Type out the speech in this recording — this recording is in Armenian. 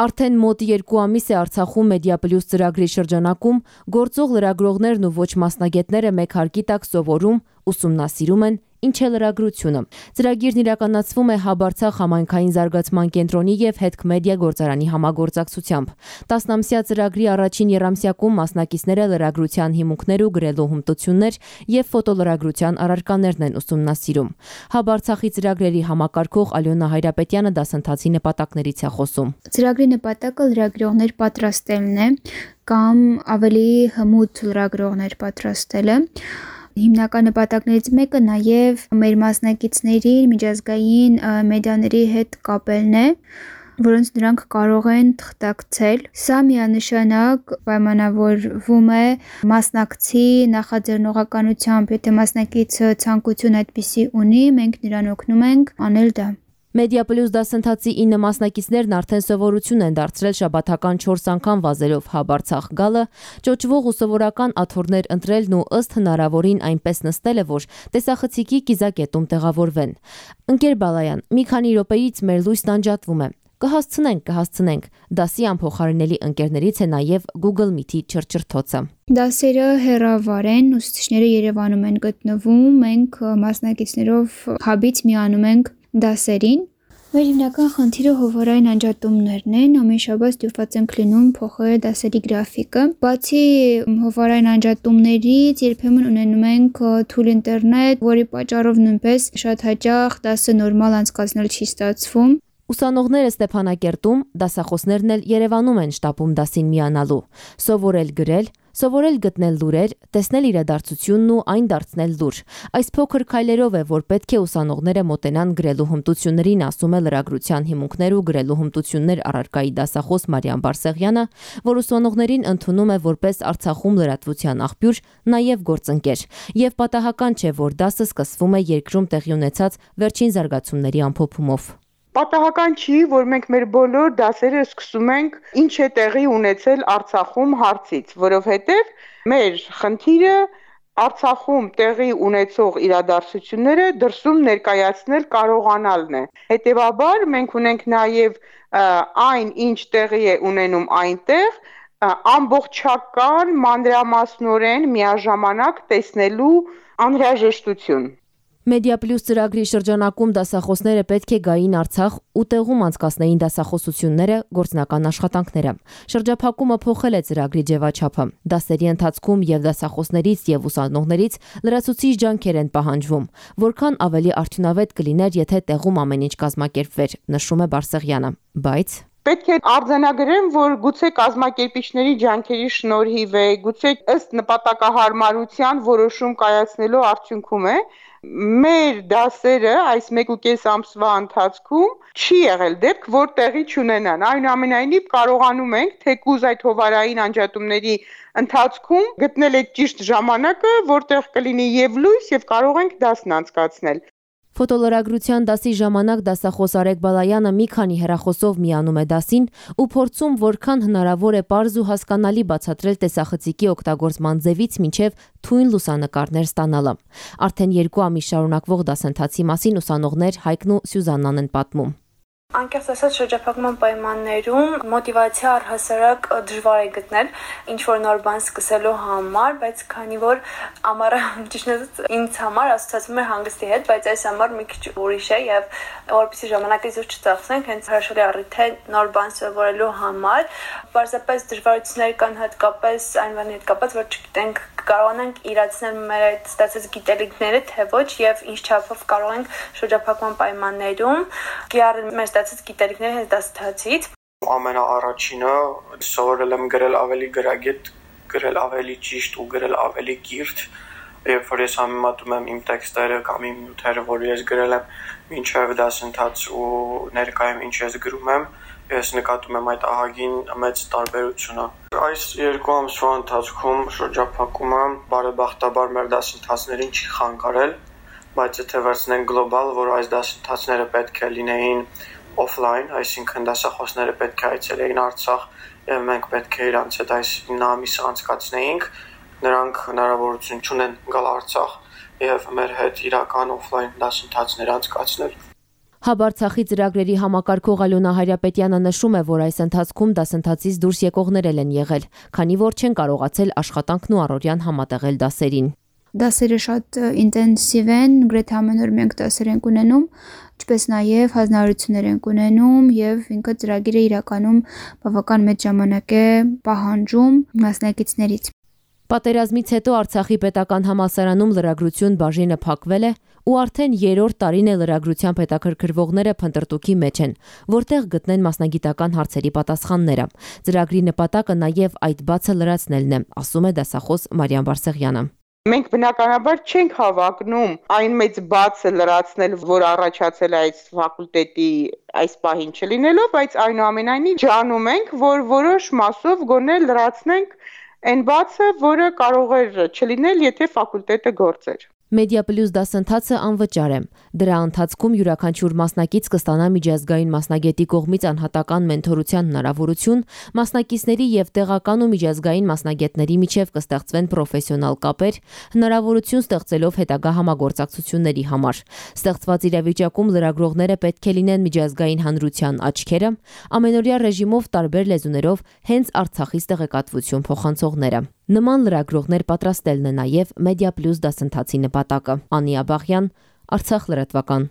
Արդեն մոտ 2 ամիս է Արցախում Մեդիապլյուս ծրագրի շրջանակում գործող լրագրողներն ու ոչ մասնագետները մեկ հարկի տակ սովորում, ուսումնասիրում են Ինչ է լրագրությունը։ Ծրագիրն իրականացվում է Հաբարցախ համայնքային զարգացման կենտրոնի եւ Հետք մեդիա գործարանի համագործակցությամբ։ 10-ամսյա ծրագրի առաջին երամսյակում մասնակիցները լրագրության հիմունքներ ու գրելու հմտություններ եւ ֆոտոլրագրության առարկաներն են ուսումնասիրում։ Հաբարցախի ծրագրերի համակարգող Ալյոնա Հայրապետյանը դասընթացի նպատակներից է խոսում։ Ծրագրի նպատակը լրագրողներ պատրաստելն է կամ ավելի հմուտ լրագրողներ պատրաստելը հիմնական նպատակներից մեկը նաև մեր մասնակիցների միջազգային մեդիաների հետ կապելն է որոնց նրանք կարող են թղթակցել։ Սա միանշանակ պայմանավորվում է մասնակցի նախաձեռնողականությամբ, եթե մասնակիցը ցանկություն այդպիսի ունի, մենք նրան օգնում ենք անել դա։ Մեդիա Պլյուս դասընթացի 9 մասնակիցներն արդեն սովորություն են դարձրել շաբաթական 4 անգամ վազելով Հաբարցախ գալը, ճոճվող ու սովորական աթոռներ ընտրելն ու ըստ հնարավորին այնպես նստելը, որ տեսախցիկի կիզակետում տեղավորվեն։ Ընկեր Բալայան, մի քանի րոպեից մեր լույսն անջատվում է։ Կհասցնենք, կհասցնենք։ Դասի անփոխարինելի ընկերներից է նաև Google Meet-ի չրչրթոցը։ Դասերը հերավար են, ուսուցիչները Երևանում են գտնվում, մենք մասնակիցներով հաբից միանում ենք դասերին։ Մեր հիմնական խնդիրը հովորային անջատումներն են, ամեն շաբաթ ստիպված ենք լինում փոխել դասերի գրաֆիկը։ Բացի հովորային անջատումներից երբեմն ունենում ենք թույլ ինտերնետ, որի պատճառով նույնպես շատ հաճախ դասը նորմալ անցկացնել չի ստացվում։ Ուսանողները Ստեփանակերտում, դասախոսներն էլ Երևանում են շտապում դասին միանալու, սովորել գրել, Սովորել գտնել լուրեր, տեսնել իրադարձությունն ու այն դարձնել լուր։ Այս փոքր քայլերով է, որ պետք է ուսանողները մոտենան գրելու հմտություններին, ասում է լրագրության հիմունքներ ու գրելու հմտություններ առարկայի դասախոս Մարիամ Բարսեղյանը, որ ուսանողներին ընդունում է որպես Արցախում լրատվության աղբյուր, նաև գործընկեր։ Եվ պատահական չէ, որ դասը սկսվում է երկրում տեղի ունեցած վերջին զարգացումների ամփոփումով։ Պատահական չի, որ մենք մեր բոլոր դասերը սկսում ենք ինչ է տեղի ունեցել Արցախում հարցից, որովհետև մեր խնդիրը Արցախում տեղի ունեցող իրադարձությունները դրսում ներկայացնել կարողանալն է։ Հետևաբար մենք ունենք նաև այն, ինչ տեղի է ունենում այնտեղ, ամբողջական մանրամասնորեն միաժամանակ տեսնելու անհրաժեշտություն։ Մեդիա Պլյուս ծրագրի շրջանակում դասախոսները պետք է գային Արցախ ու տեղում անցկացնեին դասախոսությունները, գործնական աշխատանքները։ Շրջափակումը փոխել է ծրագրի ձևաչափը։ Դասերի ընթացքում եւ դասախոսներից եւ ուսանողներից լրացուցիչ ջանքեր են պահանջվում, որքան ավելի արդյունավետ կլիներ, եթե տեղում ամեն ինչ կազմակերպվեր, նշում է Բարսեղյանը։ Բայց Պետք է արձանագրեմ, որ գուցե կազմակերպիչների ջանքերի շնորհիվ է, գուցե ըստ նպատակահարմարության որոշում կայացնելու արդյունքում է, Մեր դասերը այս 1.5 ամսվա ընթացքում չի եղել դեպք, որ տեղի չունենան։ Այնուամենայնիվ կարողանում ենք թեկուզ այդ հովարային անջատումների ընթացքում գտնել այդ ճիշտ ժամանակը, որտեղ կլինի եւ լույս եւ կարող ենք դասն անցկացնել։ Ֆոտոլրագրության դասի ժամանակ դասախոս Արեգ Բալայանը մի քանի հեռախոսով միանում է դասին ու փորձում որքան հնարավոր է པարզ ու հասկանալի բացատրել տեսախցիկի օգտագործման ձևից մինչև թույն լուսանկարներ ստանալը։ Արդեն երկու ամիս շարունակվող դասընթացի մասին ուսանողներ Հայկն ու Սյուզաննան են պատմում։ Անկեղծ ասած շրջափակման պայմաններում մոտիվացիա առհասարակ դժվար է գտնել ինչ որ նոր բան սկսելու համար, բայց քանի որ ամառը ճիշտ ասած ինձ համար ասոցացվում է հանգստի հետ, բայց այս ամառ մի քիչ ուրիշ է եւ որպեսի ժամանակից դուրս չծախսենք, հենց հրաշալի առիթ է նոր բան սովորելու համար։ Պարզապես դժվարություններ կան հատկապես այն բանի հետ կապված, որ չգիտենք կարողանանք իրացնել մեր այդ ստացած գիտելիքները, թե ոչ եւ ինչ չափով կարող ենք շրջափակման պայմաններում գիարել մեր ստացած գիտելիքները հենց դասթացից։ Ամենաառաջինը սովորել եմ գրել ավելի գրագետ, գրել ավելի ճիշտ ու գրել ավելի կիրթ երբ որ ես համեմատում եմ իմ տեքստերը կամ իմ նյութերը, որ ես գրել եմ մինչև դասընթաց ու ներկայում ինչ ես գրում եմ, ես նկատում եմ այդ ահագին մեծ տարբերությունը։ Այս երկու ամսվա ընթացքում շրջափակումը բարեբախտաբար մեր դասընթացներին չի խանգարել, բայց եթե վերցնենք գլոբալ, որ այս դասընթացները պետք է լինեին օֆլայն, այսինքն դասախոսները պետք է այցելեին Արցախ եւ մենք պետք է իրանց հետ այս 9 ամիսը անցկացնեինք, նրանք հնարավորություն չունեն գալ Արցախ եւ մեր հետ իրական օֆլայն դասընթացներ անցկացնել։ Հաբարցախի ծրագրերի համակարգող Ալոնա Հարապետյանը նշում է, որ այս ընթացքում դասընթացից դուրս եկողներ են եղել, քանի որ չեն կարողացել աշխատանքն ու առօրյան համատեղել դասերին։ Դասերը շատ ինտենսիվ են, գրեթե ամեն օր մենք դասեր ենք ունենում, ինչպես նաև հանձնարարություններ ենք ունենում եւ ինքը ծրագիրը իրականում բավական մեծ ժամանակ է պահանջում մասնակիցներից։ Պատերազմից հետո Արցախի պետական համալսարանում լրագրություն բաժինը փակվել է ու արդեն երրորդ տարին է լրագրության հետաքրքրվողները փնտրտուքի մեջ են, որտեղ գտնեն մասնագիտական հարցերի պատասխանները։ Ծրագրի նպատակը նաև այդ բացը լրացնելն է, ասում է դասախոս Մարիամ Բարսեղյանը։ Մենք բնականաբար չենք հավակնում այն մեծ բացը լրացնել, որ առաջացել է այս ֆակուլտետի այս պահին չլինելով, բայց այնուամենայնիվ ջանում ենք, որ որոշ մասով գոնե լրացնենք այն բացը, որը կարող էր չլինել, եթե ֆակուլտետը գործեր։ Media Plus դասընթացը անվճար է։ Դրա ընթացքում յուրաքանչյուր մասնակից կստանա միջազգային մասնագետի կողմից անհատական մենթորության հնարավորություն, մասնակիցների եւ տեղական ու միջազգային մասնագետների միջև կստեղծվեն պրոֆեսիոնալ կապեր, հնարավորություն ստեղծելով հետագա համագործակցությունների համար։ Ստեղծված իրավիճակում լրագրողները պետք է լինեն միջազգային հանրության աչքերը, ամենօրյա ռեժիմով տարբեր լեզուներով հենց Արցախից տեղեկատվություն փոխանցողները։ Նման լրագրողներ պատրաստելն է նաև Media Plus դասընթացի նպատակը։ Անի Աբախյան, Արցախ լրատվական։